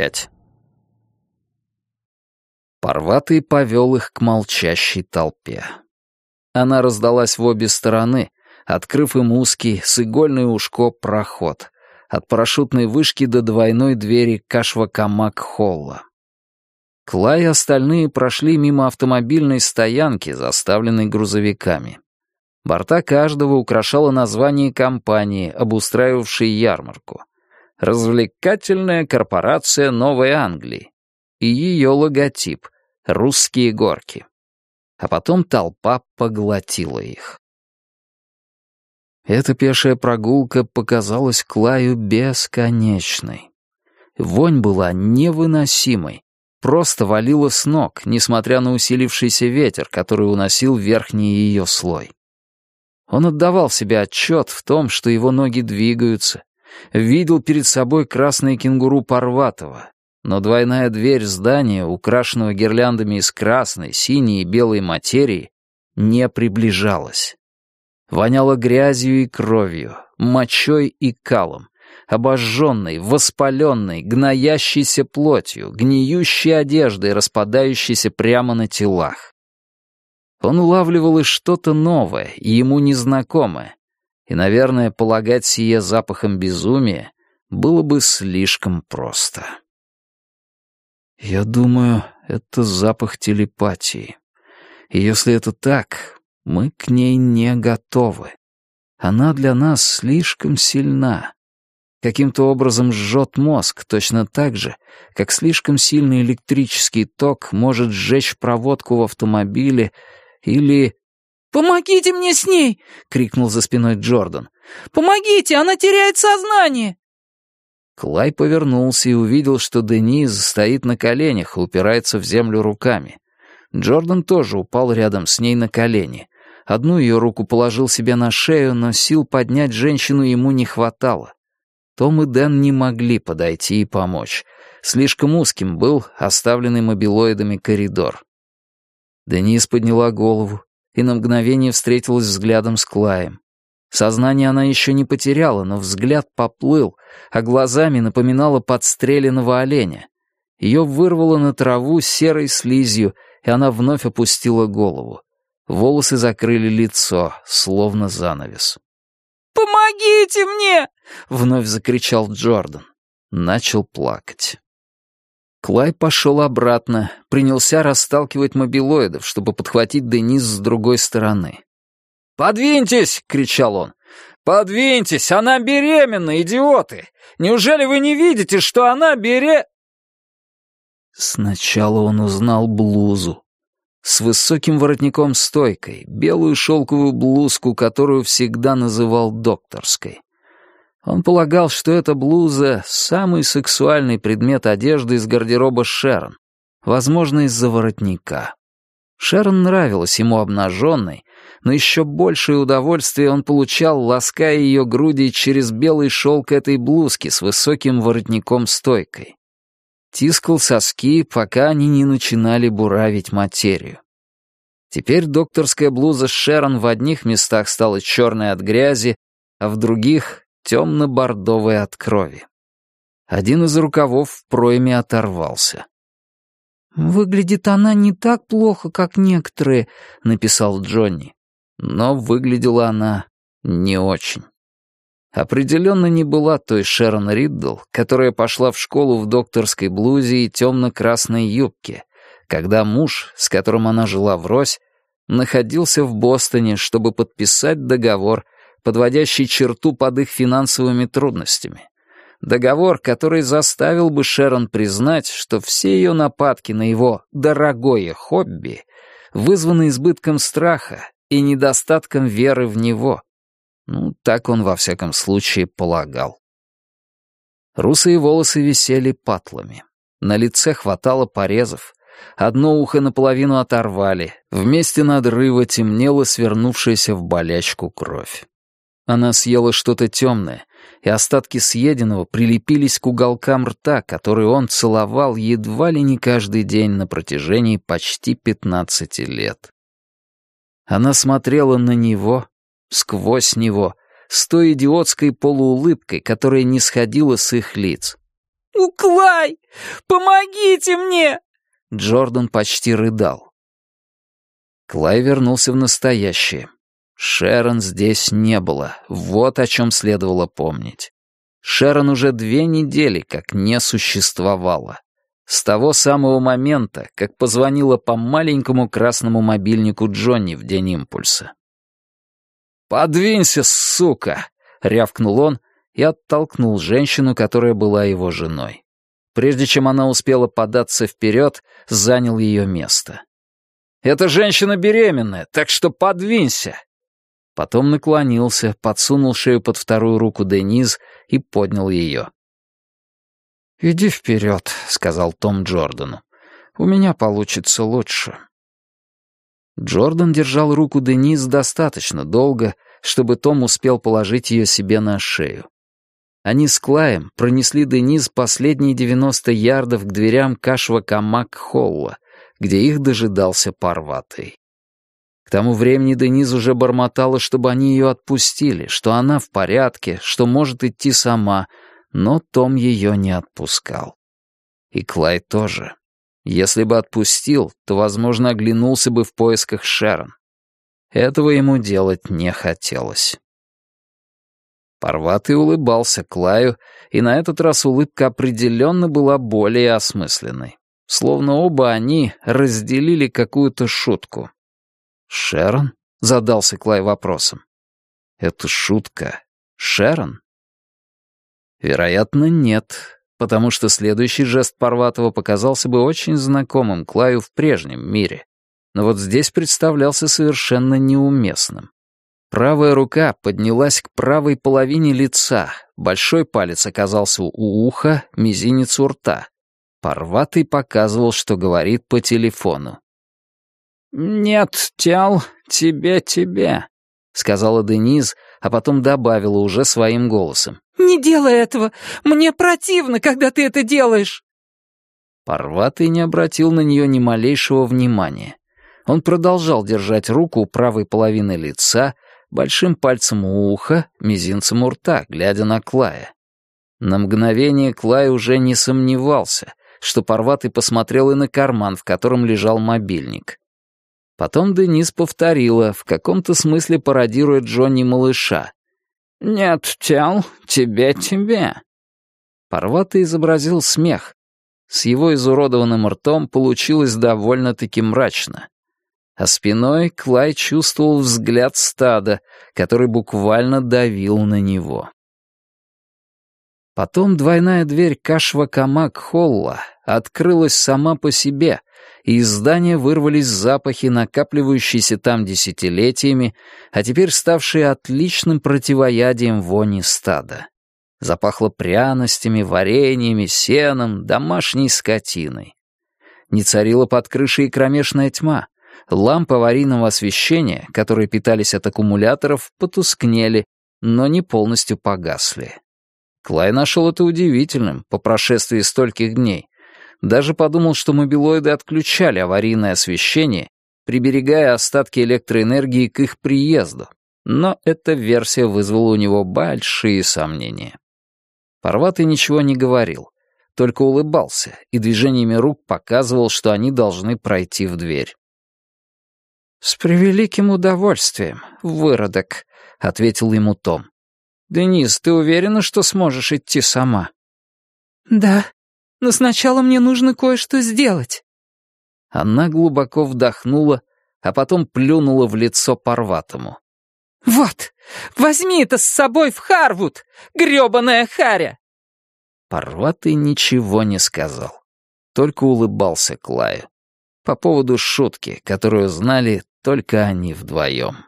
пять. Парватый повел их к молчащей толпе. Она раздалась в обе стороны, открыв им узкий, с игольной ушко проход, от парашютной вышки до двойной двери Кашвакамак-холла. Клай и остальные прошли мимо автомобильной стоянки, заставленной грузовиками. Борта каждого украшало название компании, обустраивавшей ярмарку. «Развлекательная корпорация Новой Англии» и ее логотип «Русские горки». А потом толпа поглотила их. Эта пешая прогулка показалась Клаю бесконечной. Вонь была невыносимой, просто валила с ног, несмотря на усилившийся ветер, который уносил верхний ее слой. Он отдавал себе отчет в том, что его ноги двигаются, видел перед собой красное кенгуру Парватова, но двойная дверь здания, украшенного гирляндами из красной, синей и белой материи, не приближалась. Воняло грязью и кровью, мочой и калом, обожженной, воспаленной, гноящейся плотью, гниющей одеждой, распадающейся прямо на телах. Он улавливал и что-то новое, ему незнакомое, и, наверное, полагать сие запахом безумия было бы слишком просто. Я думаю, это запах телепатии. И если это так, мы к ней не готовы. Она для нас слишком сильна. Каким-то образом жжет мозг, точно так же, как слишком сильный электрический ток может сжечь проводку в автомобиле или... «Помогите мне с ней!» — крикнул за спиной Джордан. «Помогите, она теряет сознание!» Клай повернулся и увидел, что Дениз стоит на коленях и упирается в землю руками. Джордан тоже упал рядом с ней на колени. Одну ее руку положил себе на шею, но сил поднять женщину ему не хватало. Том и Дэн не могли подойти и помочь. Слишком узким был оставленный мобилоидами коридор. Денис подняла голову и на мгновение встретилась взглядом с Клаем. Сознание она еще не потеряла, но взгляд поплыл, а глазами напоминала подстреленного оленя. Ее вырвало на траву серой слизью, и она вновь опустила голову. Волосы закрыли лицо, словно занавес. «Помогите мне!» — вновь закричал Джордан. Начал плакать. Клай пошел обратно, принялся расталкивать мобилоидов, чтобы подхватить Денис с другой стороны. «Подвиньтесь!» — кричал он. «Подвиньтесь! Она беременна, идиоты! Неужели вы не видите, что она бере...» Сначала он узнал блузу. С высоким воротником-стойкой, белую шелковую блузку, которую всегда называл докторской. Он полагал, что эта блуза — самый сексуальный предмет одежды из гардероба Шерон, возможно, из-за воротника. Шерон нравилась ему обнаженной, но еще большее удовольствие он получал, лаская ее груди через белый шелк этой блузки с высоким воротником-стойкой. Тискал соски, пока они не начинали буравить материю. Теперь докторская блуза Шерон в одних местах стала черной от грязи, а в других — темно-бордовой от крови. Один из рукавов в пройме оторвался. «Выглядит она не так плохо, как некоторые», — написал Джонни. Но выглядела она не очень. Определенно не была той Шерон Риддл, которая пошла в школу в докторской блузе и темно-красной юбке, когда муж, с которым она жила врозь, находился в Бостоне, чтобы подписать договор, подводящий черту под их финансовыми трудностями. Договор, который заставил бы Шерон признать, что все ее нападки на его «дорогое хобби» вызваны избытком страха и недостатком веры в него. Ну, так он во всяком случае полагал. Русые волосы висели патлами. На лице хватало порезов. Одно ухо наполовину оторвали. Вместе надрыва темнела свернувшаяся в болячку кровь. Она съела что-то темное, и остатки съеденного прилепились к уголкам рта, который он целовал едва ли не каждый день на протяжении почти пятнадцати лет. Она смотрела на него, сквозь него, с той идиотской полуулыбкой, которая не сходила с их лиц. «Ну, Клай, помогите мне!» Джордан почти рыдал. Клай вернулся в настоящее. Шерон здесь не было, вот о чем следовало помнить. Шерон уже две недели как не существовало. С того самого момента, как позвонила по маленькому красному мобильнику Джонни в день импульса. «Подвинься, сука!» — рявкнул он и оттолкнул женщину, которая была его женой. Прежде чем она успела податься вперед, занял ее место. «Эта женщина беременная, так что подвинься!» Потом наклонился, подсунул шею под вторую руку Дениз и поднял ее. «Иди вперед», — сказал Том Джордану. «У меня получится лучше». Джордан держал руку Дениз достаточно долго, чтобы Том успел положить ее себе на шею. Они с Клаем пронесли Дениз последние 90 ярдов к дверям Кашва-Камак-Холла, где их дожидался Парватый. К тому времени Дениз уже бормотала, чтобы они ее отпустили, что она в порядке, что может идти сама, но Том ее не отпускал. И Клай тоже. Если бы отпустил, то, возможно, оглянулся бы в поисках Шерон. Этого ему делать не хотелось. Парватый улыбался Клаю, и на этот раз улыбка определенно была более осмысленной. Словно оба они разделили какую-то шутку. «Шерон?» — задался Клай вопросом. «Это шутка. Шерон?» Вероятно, нет, потому что следующий жест Парватова показался бы очень знакомым Клаю в прежнем мире, но вот здесь представлялся совершенно неуместным. Правая рука поднялась к правой половине лица, большой палец оказался у уха, мизинец у рта. Парватый показывал, что говорит по телефону. «Нет тел, тебе-тебе», — сказала Дениз, а потом добавила уже своим голосом. «Не делай этого! Мне противно, когда ты это делаешь!» Парватый не обратил на нее ни малейшего внимания. Он продолжал держать руку у правой половины лица, большим пальцем у уха, мизинцем у рта, глядя на Клая. На мгновение Клай уже не сомневался, что Парватый посмотрел и на карман, в котором лежал мобильник. Потом Денис повторила, в каком-то смысле пародируя Джонни малыша. «Нет тел, тебе-тебе». Парватый изобразил смех. С его изуродованным ртом получилось довольно-таки мрачно а спиной Клай чувствовал взгляд стада, который буквально давил на него. Потом двойная дверь Кашва-Камак-Холла открылась сама по себе, и из здания вырвались запахи, накапливающиеся там десятилетиями, а теперь ставшие отличным противоядием вони стада. Запахло пряностями, вареньями, сеном, домашней скотиной. Не царила под крышей кромешная тьма — Лампы аварийного освещения, которые питались от аккумуляторов, потускнели, но не полностью погасли. Клай нашел это удивительным по прошествии стольких дней. Даже подумал, что мобилоиды отключали аварийное освещение, приберегая остатки электроэнергии к их приезду. Но эта версия вызвала у него большие сомнения. Парватый ничего не говорил, только улыбался и движениями рук показывал, что они должны пройти в дверь. «С превеликим удовольствием, выродок», — ответил ему Том. «Денис, ты уверена, что сможешь идти сама?» «Да, но сначала мне нужно кое-что сделать». Она глубоко вдохнула, а потом плюнула в лицо Парватому. «Вот, возьми это с собой в Харвуд, грёбаная харя!» Парватый ничего не сказал, только улыбался Клаю по поводу шутки, которую знали только они вдвоем.